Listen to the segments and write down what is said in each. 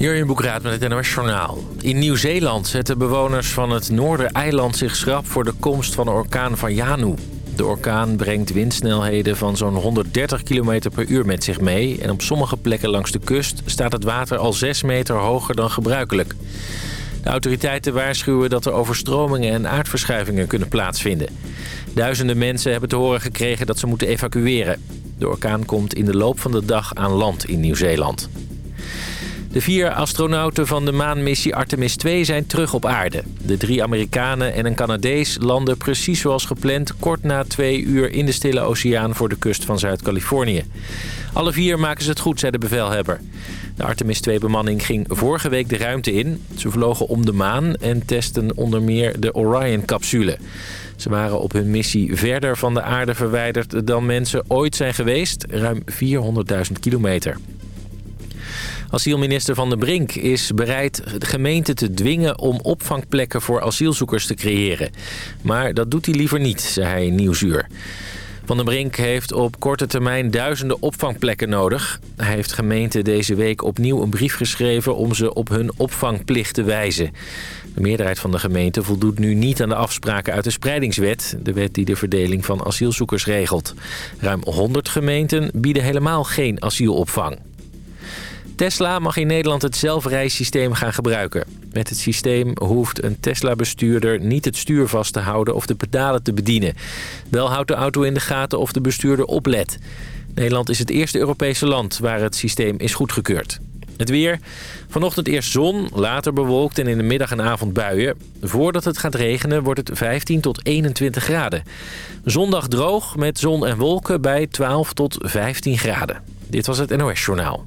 Hier in Boekraad met het NOS Journaal. In Nieuw-Zeeland zetten bewoners van het Noordereiland zich schrap... voor de komst van de orkaan van Janu. De orkaan brengt windsnelheden van zo'n 130 km per uur met zich mee... en op sommige plekken langs de kust staat het water al 6 meter hoger dan gebruikelijk. De autoriteiten waarschuwen dat er overstromingen en aardverschuivingen kunnen plaatsvinden. Duizenden mensen hebben te horen gekregen dat ze moeten evacueren. De orkaan komt in de loop van de dag aan land in Nieuw-Zeeland. De vier astronauten van de maanmissie Artemis 2 zijn terug op aarde. De drie Amerikanen en een Canadees landen precies zoals gepland... kort na twee uur in de Stille Oceaan voor de kust van Zuid-Californië. Alle vier maken ze het goed, zei de bevelhebber. De Artemis 2-bemanning ging vorige week de ruimte in. Ze vlogen om de maan en testen onder meer de Orion-capsule. Ze waren op hun missie verder van de aarde verwijderd dan mensen ooit zijn geweest. Ruim 400.000 kilometer. Asielminister Van den Brink is bereid de gemeente te dwingen om opvangplekken voor asielzoekers te creëren. Maar dat doet hij liever niet, zei hij in Nieuwsuur. Van den Brink heeft op korte termijn duizenden opvangplekken nodig. Hij heeft gemeenten deze week opnieuw een brief geschreven om ze op hun opvangplicht te wijzen. De meerderheid van de gemeenten voldoet nu niet aan de afspraken uit de spreidingswet... de wet die de verdeling van asielzoekers regelt. Ruim 100 gemeenten bieden helemaal geen asielopvang. Tesla mag in Nederland het zelfrijsysteem gaan gebruiken. Met het systeem hoeft een Tesla-bestuurder niet het stuur vast te houden of de pedalen te bedienen. Wel houdt de auto in de gaten of de bestuurder oplet. Nederland is het eerste Europese land waar het systeem is goedgekeurd. Het weer. Vanochtend eerst zon, later bewolkt en in de middag en avond buien. Voordat het gaat regenen wordt het 15 tot 21 graden. Zondag droog met zon en wolken bij 12 tot 15 graden. Dit was het NOS Journaal.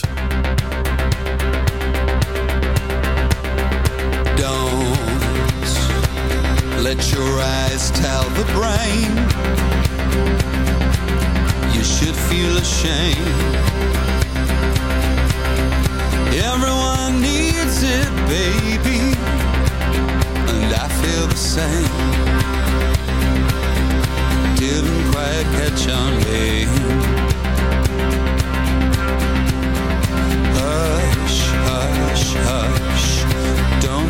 Let your eyes tell the brain. You should feel ashamed. Everyone needs it, baby And I feel the same. Didn't quite catch on, babe. Hush, hush, hush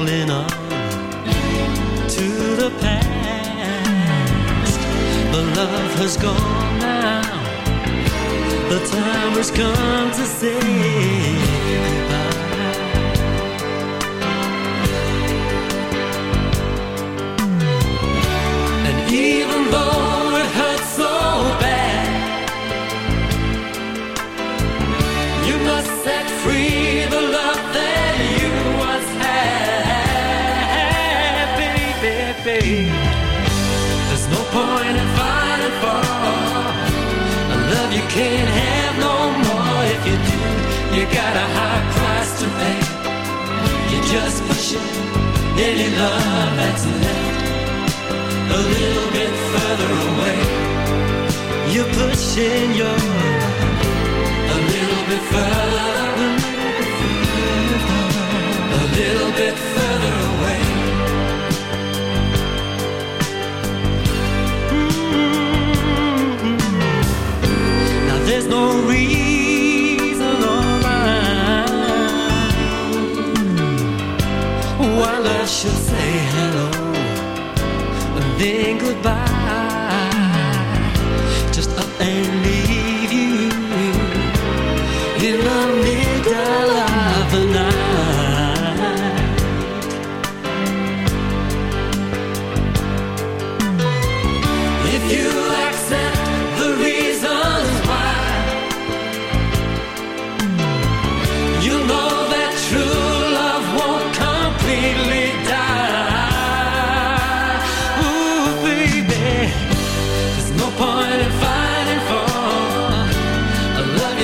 Holding on to the past. The love has gone now. The time has come to say. just push it. Any love that's left A little bit further away. You're pushing your say hello and then goodbye.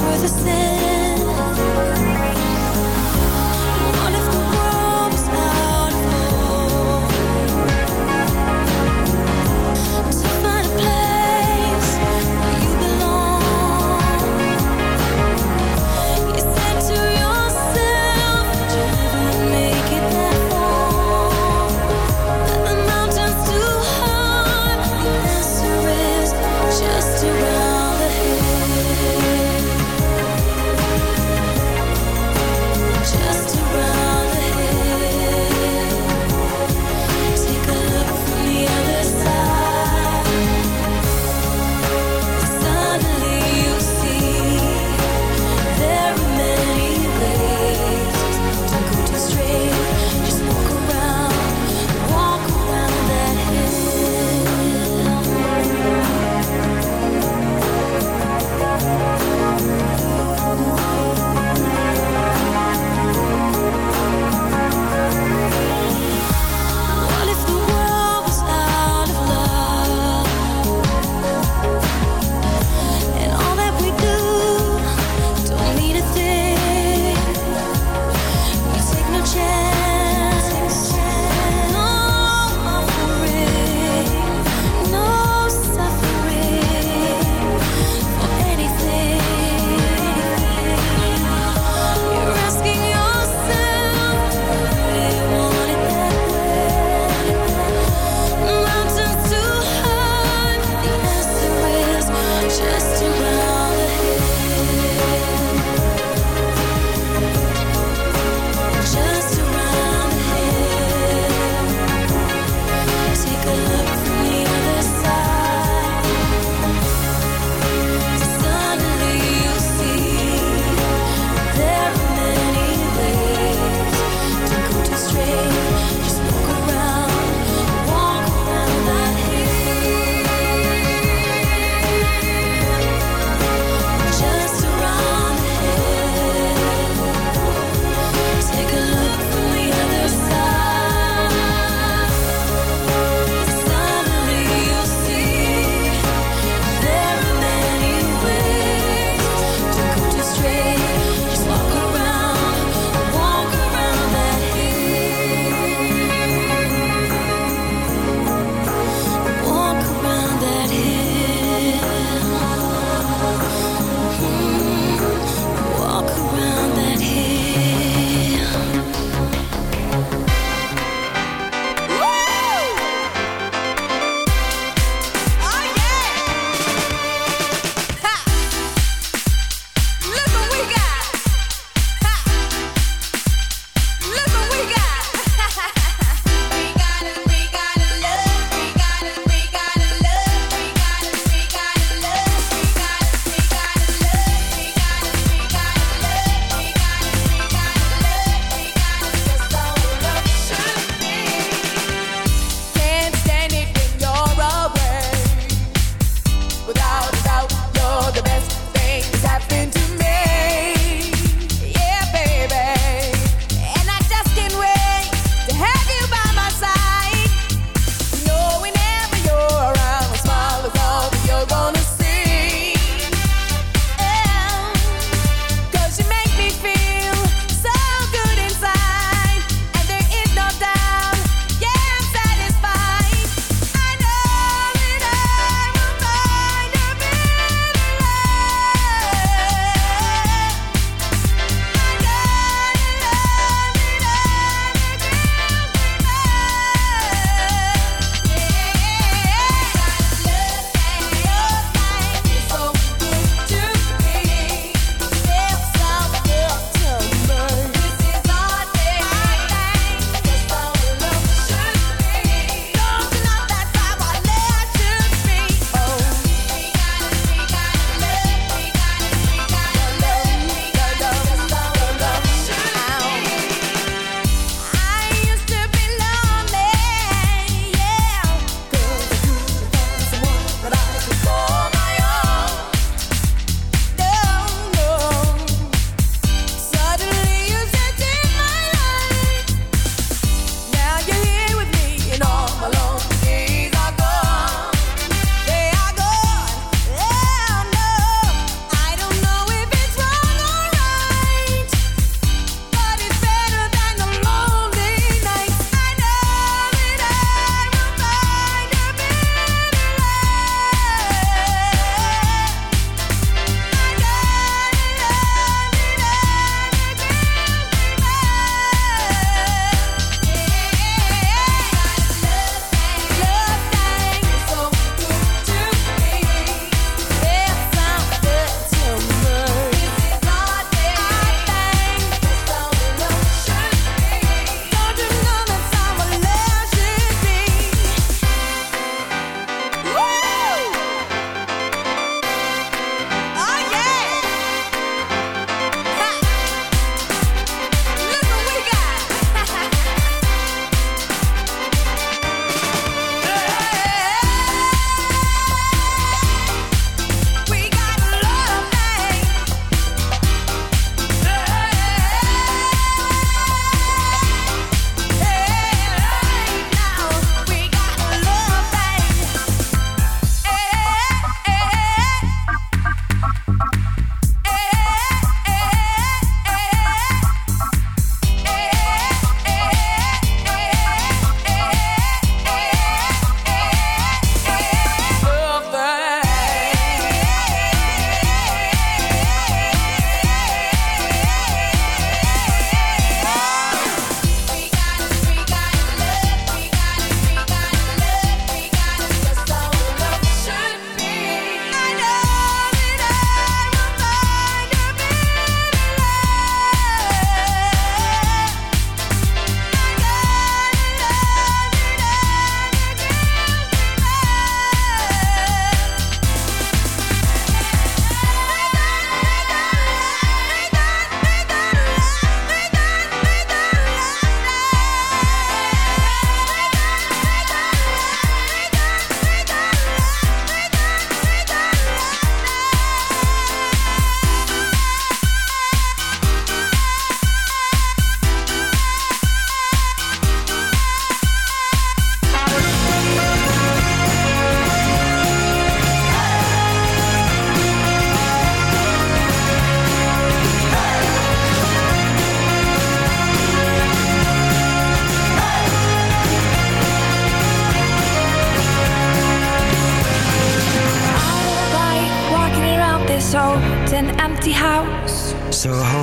worth a sin?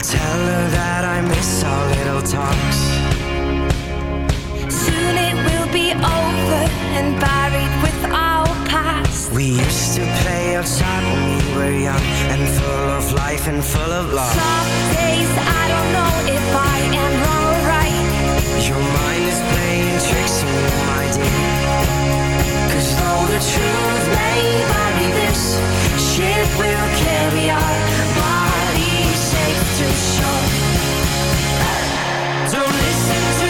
Well, tell her that I miss our little talks. Soon it will be over and buried with our past. We used to play outside when we were young and full of life and full of love. Some days I don't know if I am wrong or right. Your mind is playing tricks on you, my dear. Cause though the truth may vary, this ship will carry our Don't listen to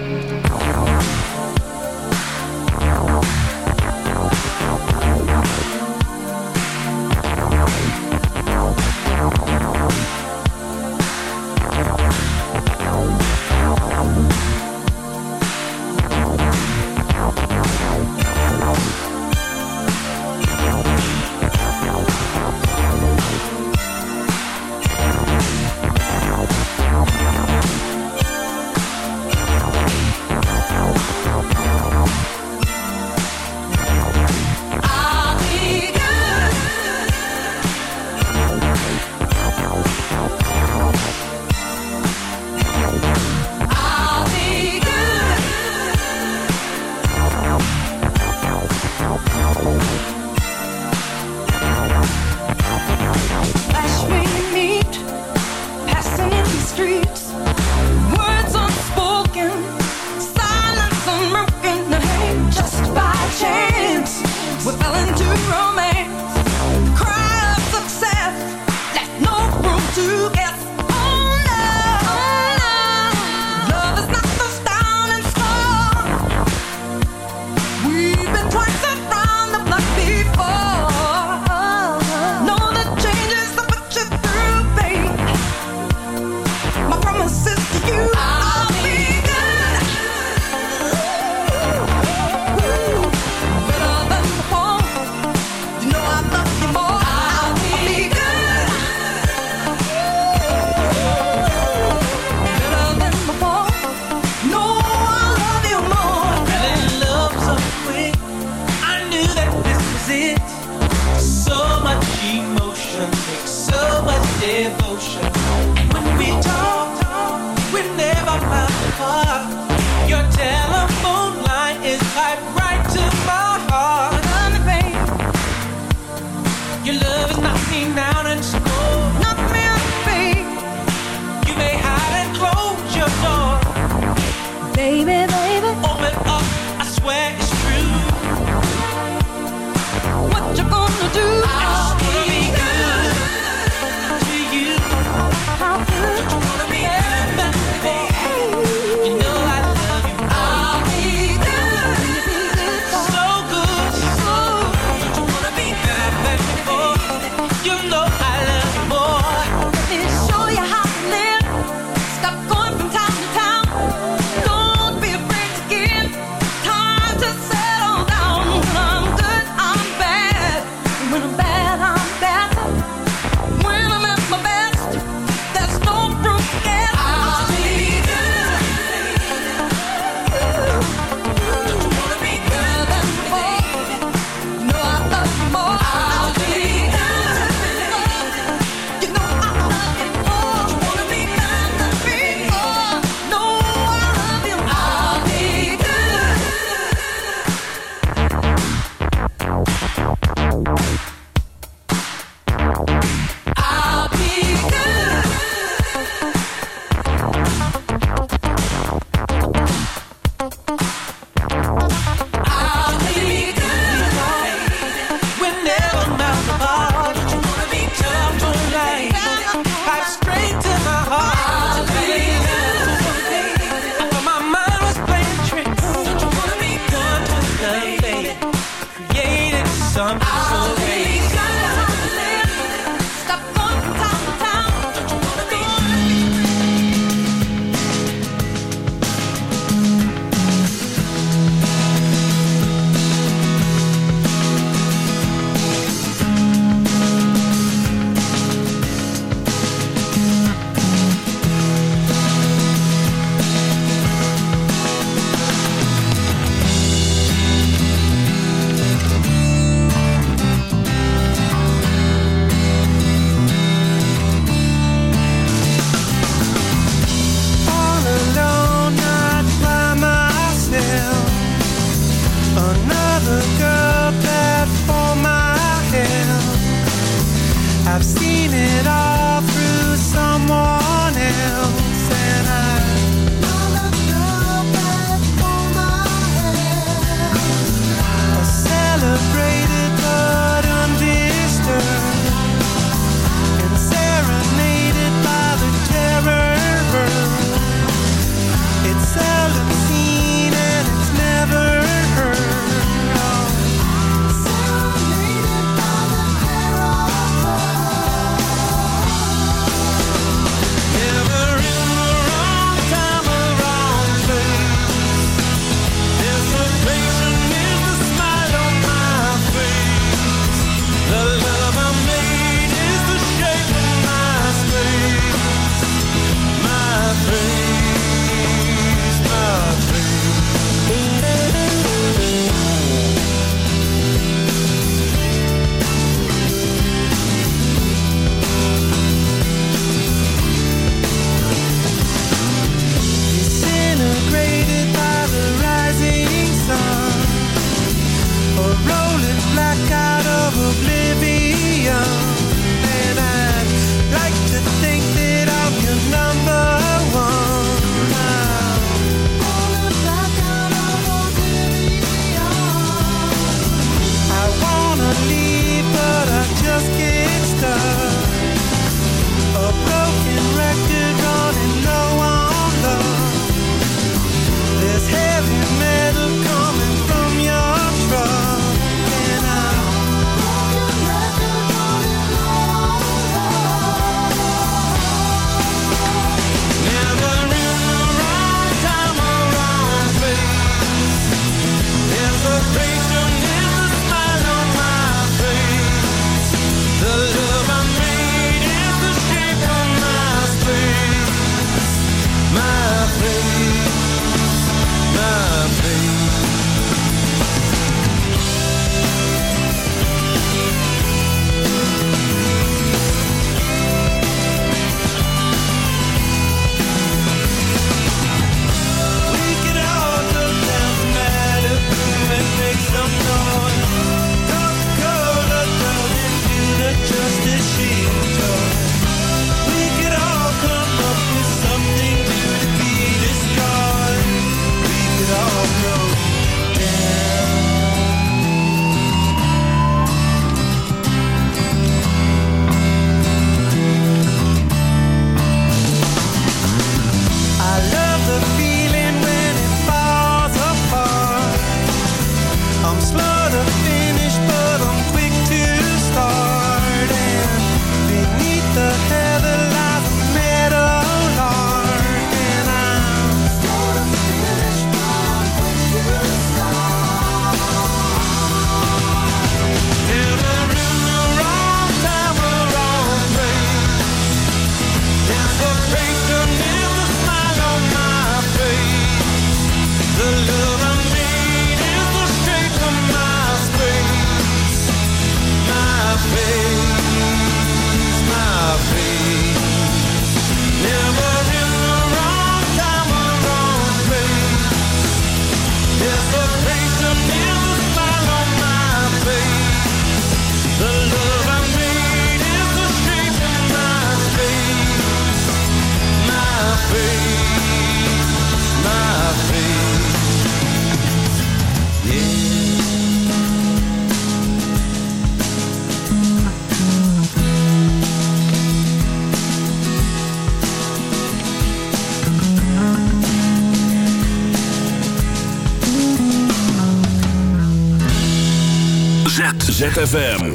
ZFM.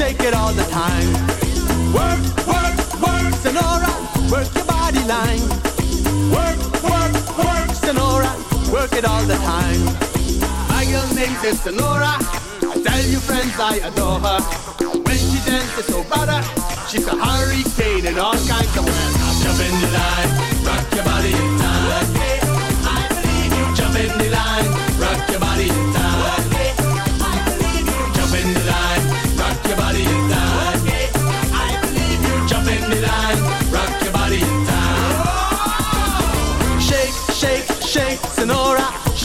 shake it all the time. Work, work, work, Senora, work your body line. Work, work, work, Senora, work it all the time. My girl name is Senora. I tell you friends I adore her. When she dances so bad, she's a hurricane in all kinds of ways. Jump in the line, rock your body in time. I believe you. Jump in the line, rock your body in time.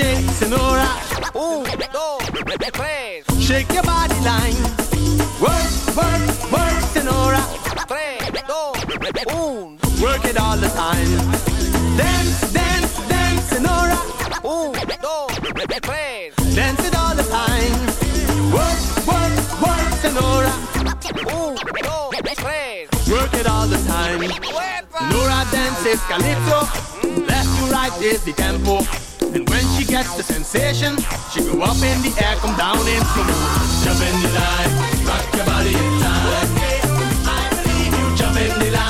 shake, Senora. Un, dos, tres, Shake your body line. Work, work, work, Senora. tres, dos, un, Work it all the time. Dance, dance, dance, Senora. un, dos, tres, Dance it all the time. Work, work, work, Senora. un, dos, tres. Work it all the time. Nora dances calypso. Left to right is the tempo. And when she gets the sensation, she go up in the air, come down in slow motion. Jump in the line, rock your body in time. I believe you. Jump in the line,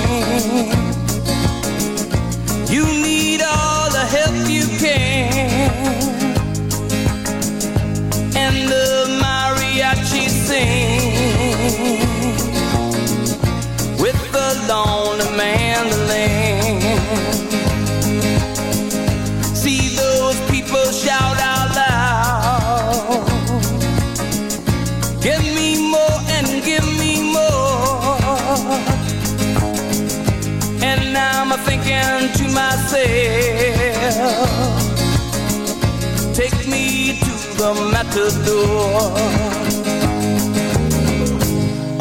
Take me to the matador.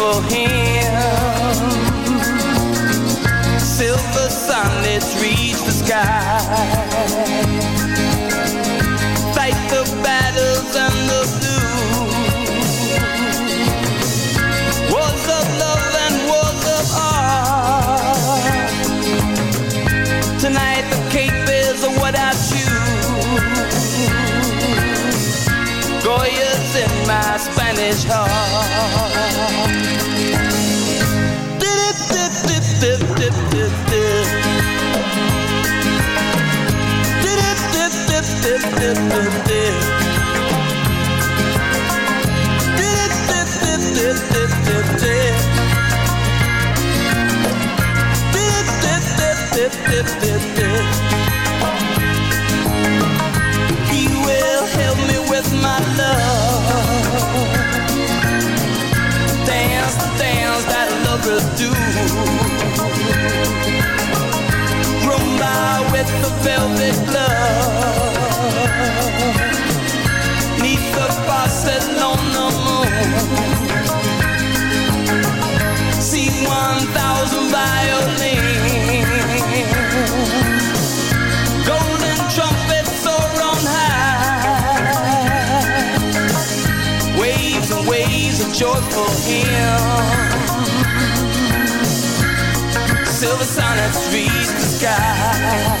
joyful hymns. Silver sunlets reach the sky. warriors in my Spanish heart. Dip, dip, dip, dip, dip, dip, dip. With the velvet glove. Neath the faucet on the moon. See 1,000 violins. Golden trumpets high. Waves and waves of joyful hymns of a sign that reached the sky.